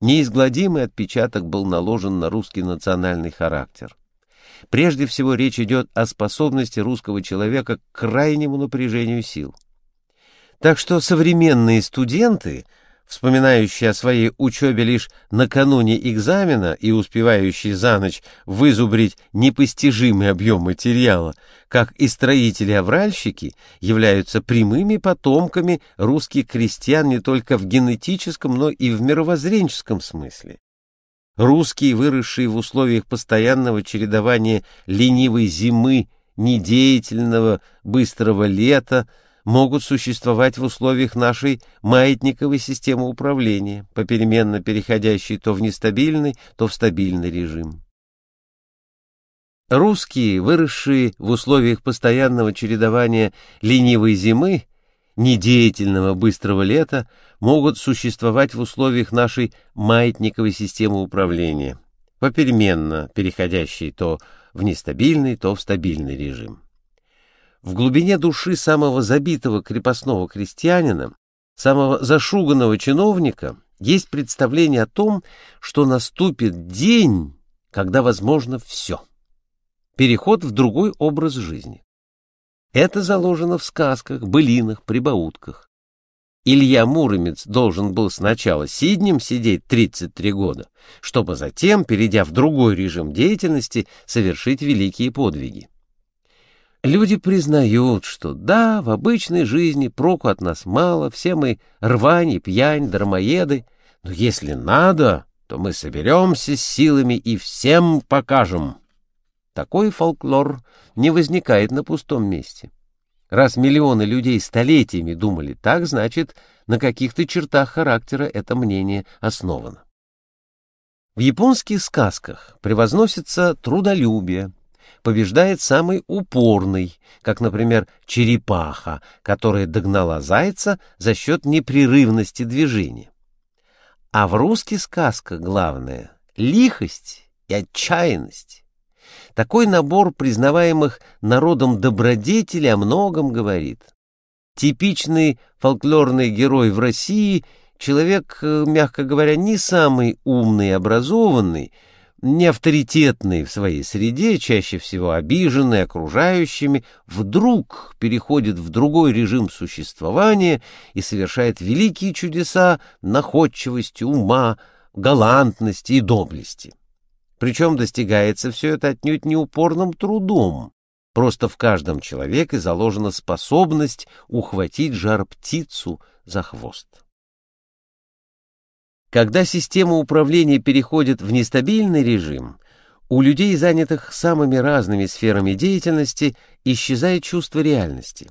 Неизгладимый отпечаток был наложен на русский национальный характер. Прежде всего речь идет о способности русского человека к крайнему напряжению сил. Так что современные студенты – вспоминающий о своей учебе лишь накануне экзамена и успевающий за ночь вызубрить непостижимый объем материала, как и строители-авральщики, являются прямыми потомками русских крестьян не только в генетическом, но и в мировоззренческом смысле. Русские, выросшие в условиях постоянного чередования ленивой зимы, недеятельного быстрого лета, могут существовать в условиях нашей маятниковой системы управления, попеременно переходящей то в нестабильный, то в стабильный режим. Русские, выросшие в условиях постоянного чередования ленивой зимы, недеятельного быстрого лета, могут существовать в условиях нашей маятниковой системы управления, попеременно переходящей то в нестабильный, то в стабильный режим. В глубине души самого забитого крепостного крестьянина, самого зашуганного чиновника есть представление о том, что наступит день, когда возможно все. Переход в другой образ жизни. Это заложено в сказках, былинах, прибаутках. Илья Муромец должен был сначала сиднем сидеть 33 года, чтобы затем, перейдя в другой режим деятельности, совершить великие подвиги. Люди признают, что да, в обычной жизни проку от нас мало, все мы рвань пьянь, дармоеды, но если надо, то мы соберемся с силами и всем покажем. Такой фольклор не возникает на пустом месте. Раз миллионы людей столетиями думали так, значит, на каких-то чертах характера это мнение основано. В японских сказках превозносится трудолюбие, побеждает самый упорный, как, например, черепаха, которая догнала зайца за счет непрерывности движения. А в русских сказках главное — лихость и отчаянность. Такой набор признаваемых народом добродетелей о многом говорит. Типичный фольклорный герой в России — человек, э, мягко говоря, не самый умный и образованный — неавторитетный в своей среде, чаще всего обиженный окружающими, вдруг переходит в другой режим существования и совершает великие чудеса находчивости, ума, галантности и доблести. Причем достигается все это отнюдь не упорным трудом. Просто в каждом человеке заложена способность ухватить жар-птицу за хвост. Когда система управления переходит в нестабильный режим, у людей, занятых самыми разными сферами деятельности, исчезает чувство реальности.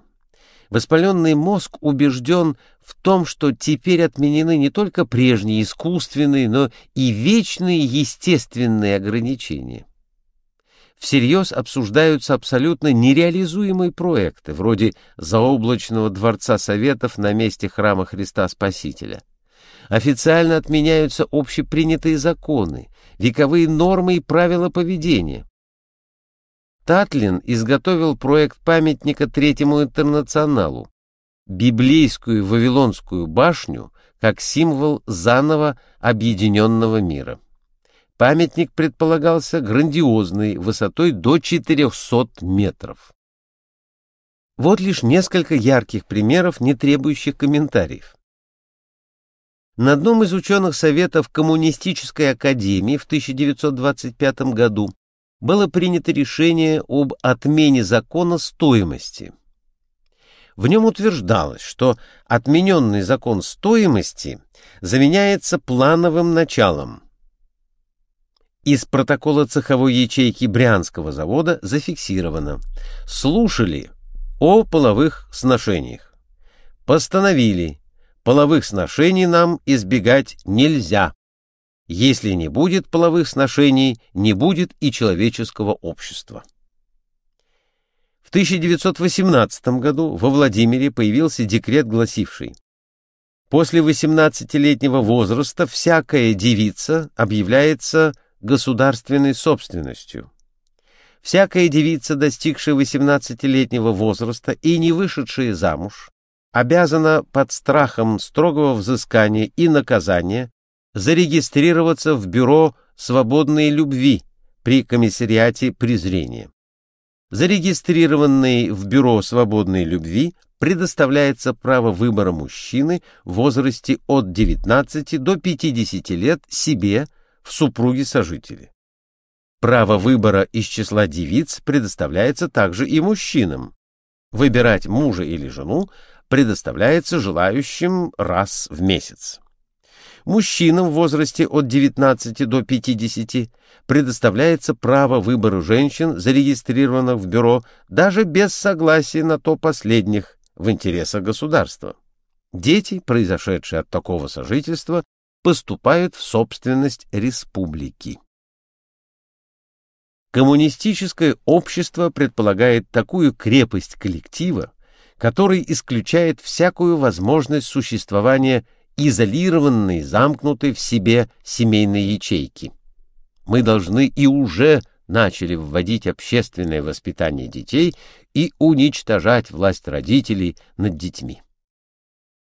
Воспаленный мозг убежден в том, что теперь отменены не только прежние искусственные, но и вечные естественные ограничения. Всерьез обсуждаются абсолютно нереализуемые проекты, вроде заоблачного дворца Советов на месте храма Христа Спасителя – Официально отменяются общепринятые законы, вековые нормы и правила поведения. Татлин изготовил проект памятника Третьему интернационалу, библейскую Вавилонскую башню как символ заново объединенного мира. Памятник предполагался грандиозный, высотой до 400 метров. Вот лишь несколько ярких примеров, не требующих комментариев. На одном из ученых советов Коммунистической академии в 1925 году было принято решение об отмене закона стоимости. В нем утверждалось, что отмененный закон стоимости заменяется плановым началом. Из протокола цеховой ячейки Брянского завода зафиксировано. Слушали о половых сношениях. Постановили Половых сношений нам избегать нельзя. Если не будет половых сношений, не будет и человеческого общества. В 1918 году во Владимире появился декрет, гласивший «После 18-летнего возраста всякая девица объявляется государственной собственностью». Всякая девица, достигшая 18-летнего возраста и не вышедшая замуж, обязана под страхом строгого взыскания и наказания зарегистрироваться в Бюро свободной любви при комиссариате презрения. Зарегистрированный в Бюро свободной любви предоставляется право выбора мужчины в возрасте от 19 до 50 лет себе в супруги-сожители. Право выбора из числа девиц предоставляется также и мужчинам. Выбирать мужа или жену предоставляется желающим раз в месяц. Мужчинам в возрасте от 19 до 50 предоставляется право выбора женщин, зарегистрированных в бюро, даже без согласия на то последних в интересах государства. Дети, произошедшие от такого сожительства, поступают в собственность республики. Коммунистическое общество предполагает такую крепость коллектива, который исключает всякую возможность существования изолированной, замкнутой в себе семейной ячейки. Мы должны и уже начали вводить общественное воспитание детей и уничтожать власть родителей над детьми.